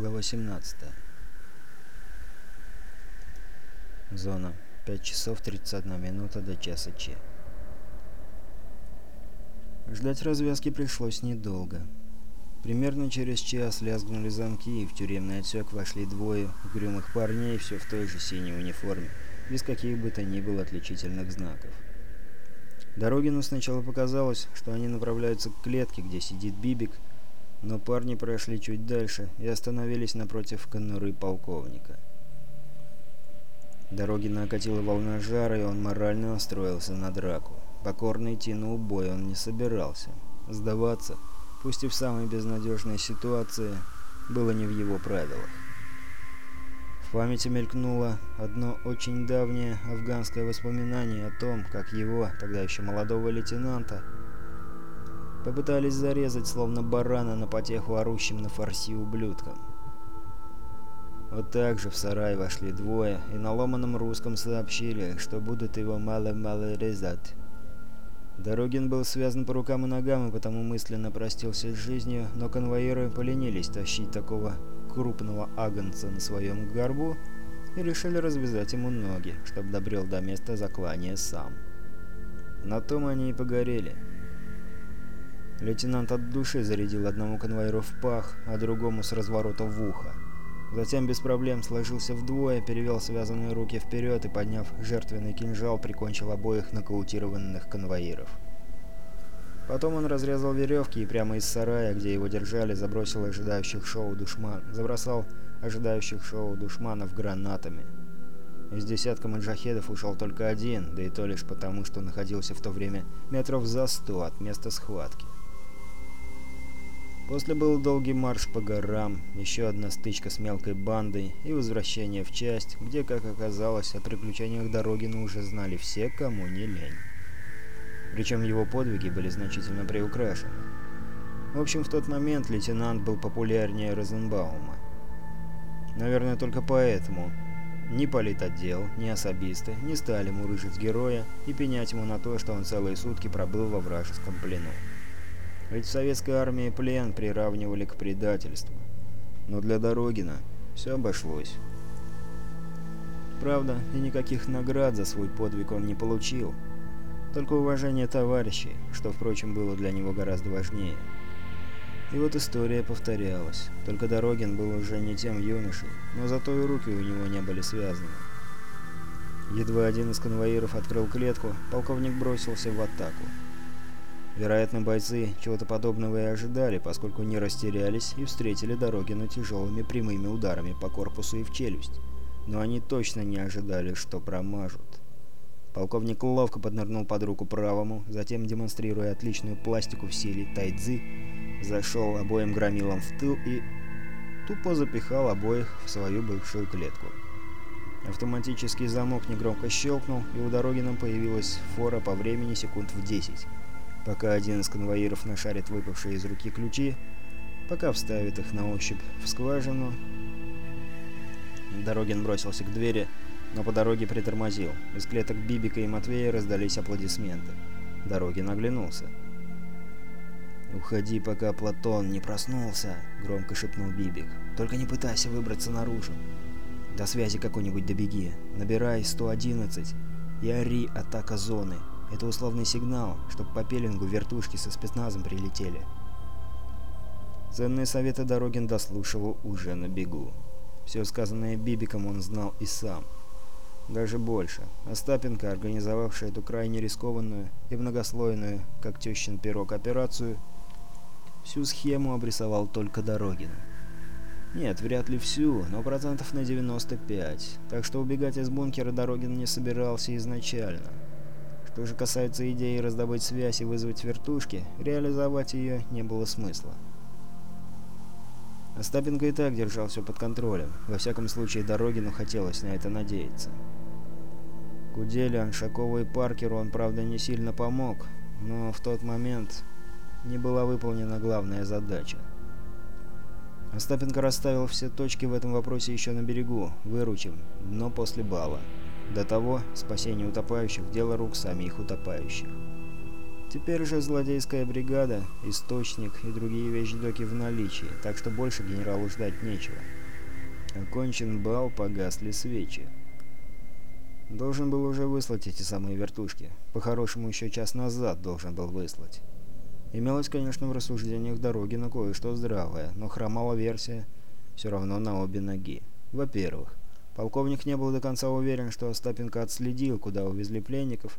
Глава 17. Зона. 5 часов 31 минута до часа Ч. Ждать развязки пришлось недолго. Примерно через час лязгнули замки, и в тюремный отсек вошли двое угрюмых парней, все в той же синей униформе, без каких бы то ни было отличительных знаков. Дорогину сначала показалось, что они направляются к клетке, где сидит Бибик, но парни прошли чуть дальше и остановились напротив конуры полковника. Дорогина окатила волна жара, и он морально настроился на драку. Покорно идти на убой он не собирался. Сдаваться, пусть и в самой безнадежной ситуации, было не в его правилах. В памяти мелькнуло одно очень давнее афганское воспоминание о том, как его, тогда еще молодого лейтенанта, Попытались зарезать, словно барана, на потеху орущим на фарси ублюдкам. Вот так же в сарай вошли двое и на ломаном русском сообщили, что будут его мало-мало резать. Дорогин был связан по рукам и ногам и потому мысленно простился с жизнью, но конвоиры поленились тащить такого крупного агнца на своем горбу и решили развязать ему ноги, чтобы добрел до места заклания сам. На том они и погорели. Лейтенант от души зарядил одному конвоиру в пах, а другому с разворота в ухо. Затем без проблем сложился вдвое, перевел связанные руки вперед и, подняв жертвенный кинжал, прикончил обоих нокаутированных конвоиров. Потом он разрезал веревки и прямо из сарая, где его держали, забросил ожидающих шоу душман, забросал ожидающих шоу душманов гранатами. Из десятка маджахедов ушел только один, да и то лишь потому, что находился в то время метров за сто от места схватки. После был долгий марш по горам, еще одна стычка с мелкой бандой и возвращение в часть, где, как оказалось, о приключениях Дорогина уже знали все, кому не лень. Причем его подвиги были значительно приукрашены. В общем, в тот момент лейтенант был популярнее Розенбаума. Наверное, только поэтому ни политотдел, ни особисты не стали мурыжить героя и пенять ему на то, что он целые сутки пробыл во вражеском плену. Ведь в советской армии плен приравнивали к предательству. Но для Дорогина все обошлось. Правда, и никаких наград за свой подвиг он не получил. Только уважение товарищей, что, впрочем, было для него гораздо важнее. И вот история повторялась. Только Дорогин был уже не тем юношей, но зато и руки у него не были связаны. Едва один из конвоиров открыл клетку, полковник бросился в атаку. Вероятно, бойцы чего-то подобного и ожидали, поскольку не растерялись и встретили Дорогина тяжелыми прямыми ударами по корпусу и в челюсть. Но они точно не ожидали, что промажут. Полковник ловко поднырнул под руку правому, затем, демонстрируя отличную пластику в силе тайцзы, зашел обоим громилам в тыл и тупо запихал обоих в свою бывшую клетку. Автоматический замок негромко щелкнул, и у Дорогина появилась фора по времени секунд в 10 пока один из конвоиров нашарит выпавшие из руки ключи, пока вставит их на ощупь в скважину. Дорогин бросился к двери, но по дороге притормозил. Из клеток Бибика и Матвея раздались аплодисменты. Дорогин оглянулся. «Уходи, пока Платон не проснулся», — громко шепнул Бибик. «Только не пытайся выбраться наружу. До связи какой-нибудь добеги. Набирай 111 и ори атака зоны. Это условный сигнал, чтобы по пеленгу вертушки со спецназом прилетели. Ценные советы Дорогин дослушивал уже на бегу. Все сказанное Бибиком он знал и сам. Даже больше. Остапенко, организовавший эту крайне рискованную и многослойную, как тещин пирог, операцию, всю схему обрисовал только Дорогину. Нет, вряд ли всю, но процентов на 95, так что убегать из бункера Дорогин не собирался изначально. Что же касается идеи раздобыть связь и вызвать вертушки, реализовать ее не было смысла. Остапенко и так держал все под контролем. Во всяком случае, Дорогину хотелось на это надеяться. Куделю, Аншакову и Паркеру он, правда, не сильно помог, но в тот момент не была выполнена главная задача. Остапенко расставил все точки в этом вопросе еще на берегу, выручив, но после бала. До того спасение утопающих – дело рук самих утопающих. Теперь же злодейская бригада, источник и другие вещдоки в наличии, так что больше генералу ждать нечего. Окончен бал, погасли свечи. Должен был уже выслать эти самые вертушки. По-хорошему, еще час назад должен был выслать. Имелось, конечно, в рассуждениях дороги на кое-что здравое, но хромала версия все равно на обе ноги. Во-первых, полковник не был до конца уверен, что Остапенко отследил, куда увезли пленников.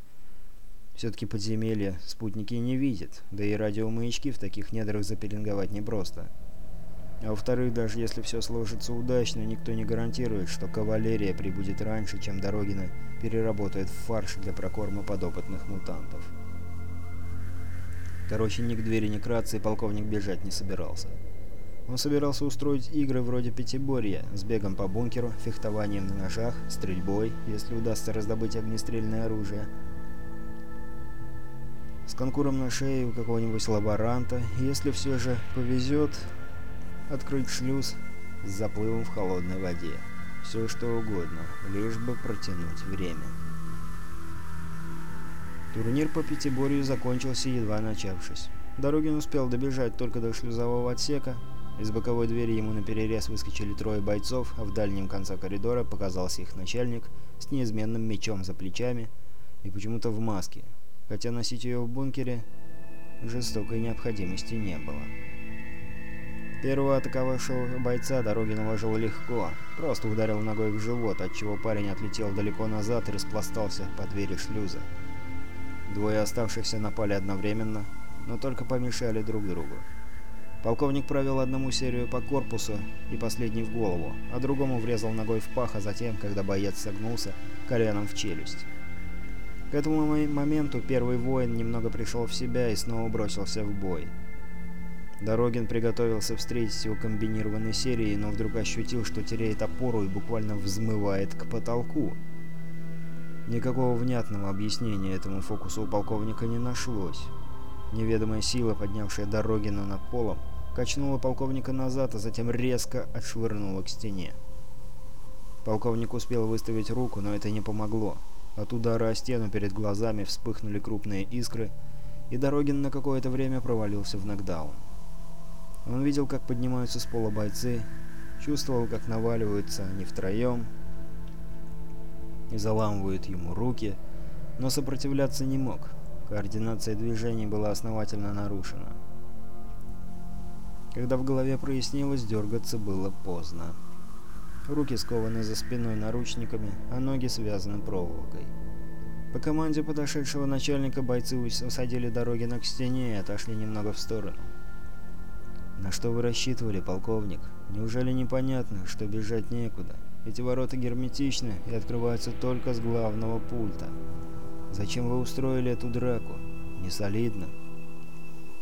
Все-таки подземелья спутники не видят, да и радиомаячки в таких недрах запеленговать непросто. А во-вторых, даже если все сложится удачно, никто не гарантирует, что кавалерия прибудет раньше, чем Дорогина переработает в фарш для прокорма подопытных мутантов. Короче, ни к двери, ни к рации полковник бежать не собирался. Он собирался устроить игры вроде пятиборья, с бегом по бункеру, фехтованием на ножах, стрельбой, если удастся раздобыть огнестрельное оружие, с конкуром на шее у какого-нибудь лаборанта, если все же повезет, открыть шлюз с заплывом в холодной воде. Все что угодно, лишь бы протянуть время. Турнир по пятиборью закончился, едва начавшись. Дорогин успел добежать только до шлюзового отсека. Из боковой двери ему наперерез выскочили трое бойцов, а в дальнем конце коридора показался их начальник с неизменным мечом за плечами и почему-то в маске, хотя носить ее в бункере жестокой необходимости не было. Первого атаковавшего бойца Дорогин уложил легко, просто ударил ногой в живот, отчего парень отлетел далеко назад и распластался по двери шлюза. Двое оставшихся напали одновременно, но только помешали друг другу. Полковник провел одному серию по корпусу и последний в голову, а другому врезал ногой в пах, а затем, когда боец согнулся, коленом в челюсть. К этому моменту первый воин немного пришел в себя и снова бросился в бой. Дорогин приготовился встретить его комбинированной серией, но вдруг ощутил, что теряет опору и буквально взмывает к потолку. Никакого внятного объяснения этому фокусу у полковника не нашлось. Неведомая сила, поднявшая Дорогина над полом, качнула полковника назад, а затем резко отшвырнула к стене. Полковник успел выставить руку, но это не помогло. От удара о стену перед глазами вспыхнули крупные искры, и Дорогин на какое-то время провалился в нокдаун. Он видел, как поднимаются с пола бойцы, чувствовал, как наваливаются они втроем и заламывают ему руки, но сопротивляться не мог. Координация движений была основательно нарушена. Когда в голове прояснилось, дергаться было поздно. Руки скованы за спиной наручниками, а ноги связаны проволокой. По команде подошедшего начальника бойцы усадили дороги на к стене и отошли немного в сторону. «На что вы рассчитывали, полковник? Неужели непонятно, что бежать некуда? Эти ворота герметичны и открываются только с главного пульта. Зачем вы устроили эту драку? Не солидно».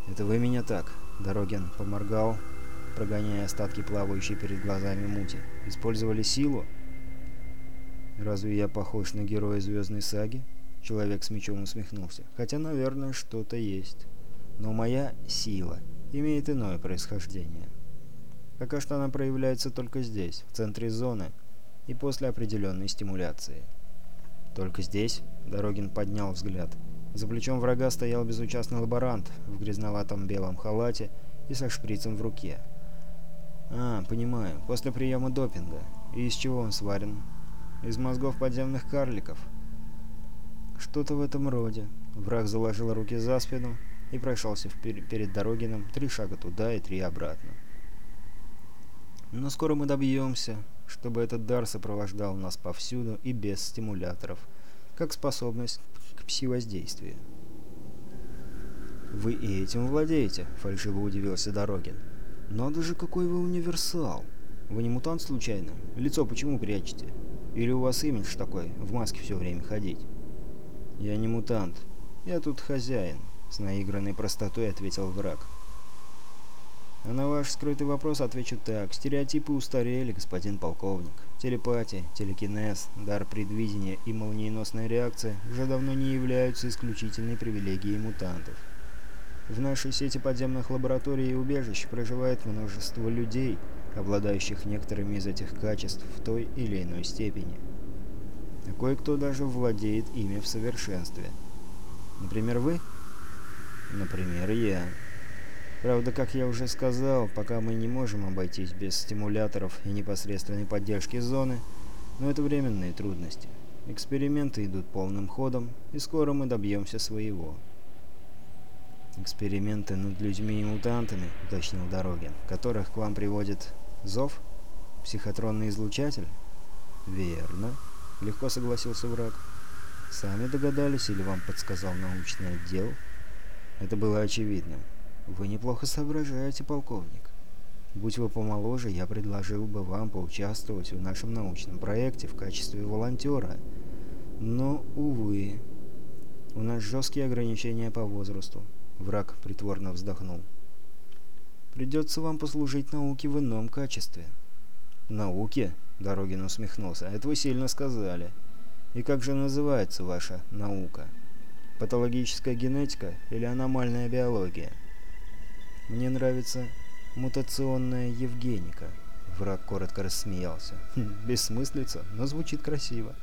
«Это вы меня так?» — Дорогин поморгал, прогоняя остатки плавающей перед глазами мути. «Использовали силу?» «Разве я похож на героя звездной саги?» Человек с мечом усмехнулся. «Хотя, наверное, что-то есть. Но моя сила имеет иное происхождение. Пока что она проявляется только здесь, в центре зоны, и после определенной стимуляции. «Только здесь?» — Дорогин поднял взгляд. За плечом врага стоял безучастный лаборант в грязноватом белом халате и со шприцем в руке. «А, понимаю, после приема допинга. И из чего он сварен?» «Из мозгов подземных карликов». «Что-то в этом роде». Враг заложил руки за спину и прошелся перед Дорогиным три шага туда и три обратно. Но скоро мы добьемся, чтобы этот дар сопровождал нас повсюду и без стимуляторов, как способность к пси-воздействию. «Вы и этим владеете», — фальшиво удивился Дорогин. «Надо же, какой вы универсал! Вы не мутант случайно? Лицо почему прячете? Или у вас имидж такой, в маске все время ходить?» «Я не мутант. Я тут хозяин. С наигранной простотой ответил враг. А на ваш скрытый вопрос отвечу так. Стереотипы устарели, господин полковник. Телепатия, телекинез, дар предвидения и молниеносная реакция уже давно не являются исключительной привилегией мутантов. В нашей сети подземных лабораторий и убежищ проживает множество людей, обладающих некоторыми из этих качеств в той или иной степени. Кое-кто даже владеет ими в совершенстве. Например, вы Например, я. Правда, как я уже сказал, пока мы не можем обойтись без стимуляторов и непосредственной поддержки зоны, но это временные трудности. Эксперименты идут полным ходом, и скоро мы добьемся своего. «Эксперименты над людьми и мутантами», — уточнил Дорогин, — «которых к вам приводит зов? Психотронный излучатель?» «Верно», — легко согласился враг. «Сами догадались или вам подсказал научный отдел?» Это было очевидным. «Вы неплохо соображаете, полковник. Будь вы помоложе, я предложил бы вам поучаствовать в нашем научном проекте в качестве волонтера. Но, увы, у нас жесткие ограничения по возрасту». Враг притворно вздохнул. «Придется вам послужить науке в ином качестве». «Науке?» — Дорогин усмехнулся. «Это вы сильно сказали. И как же называется ваша наука? Патологическая генетика или аномальная биология?» «Мне нравится мутационная Евгеника». Враг коротко рассмеялся. «Хм, «Бессмыслица, но звучит красиво.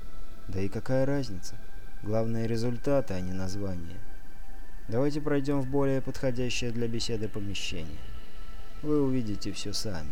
Да и какая разница? Главное результаты, а не название. Давайте пройдем в более подходящее для беседы помещение. Вы увидите все сами».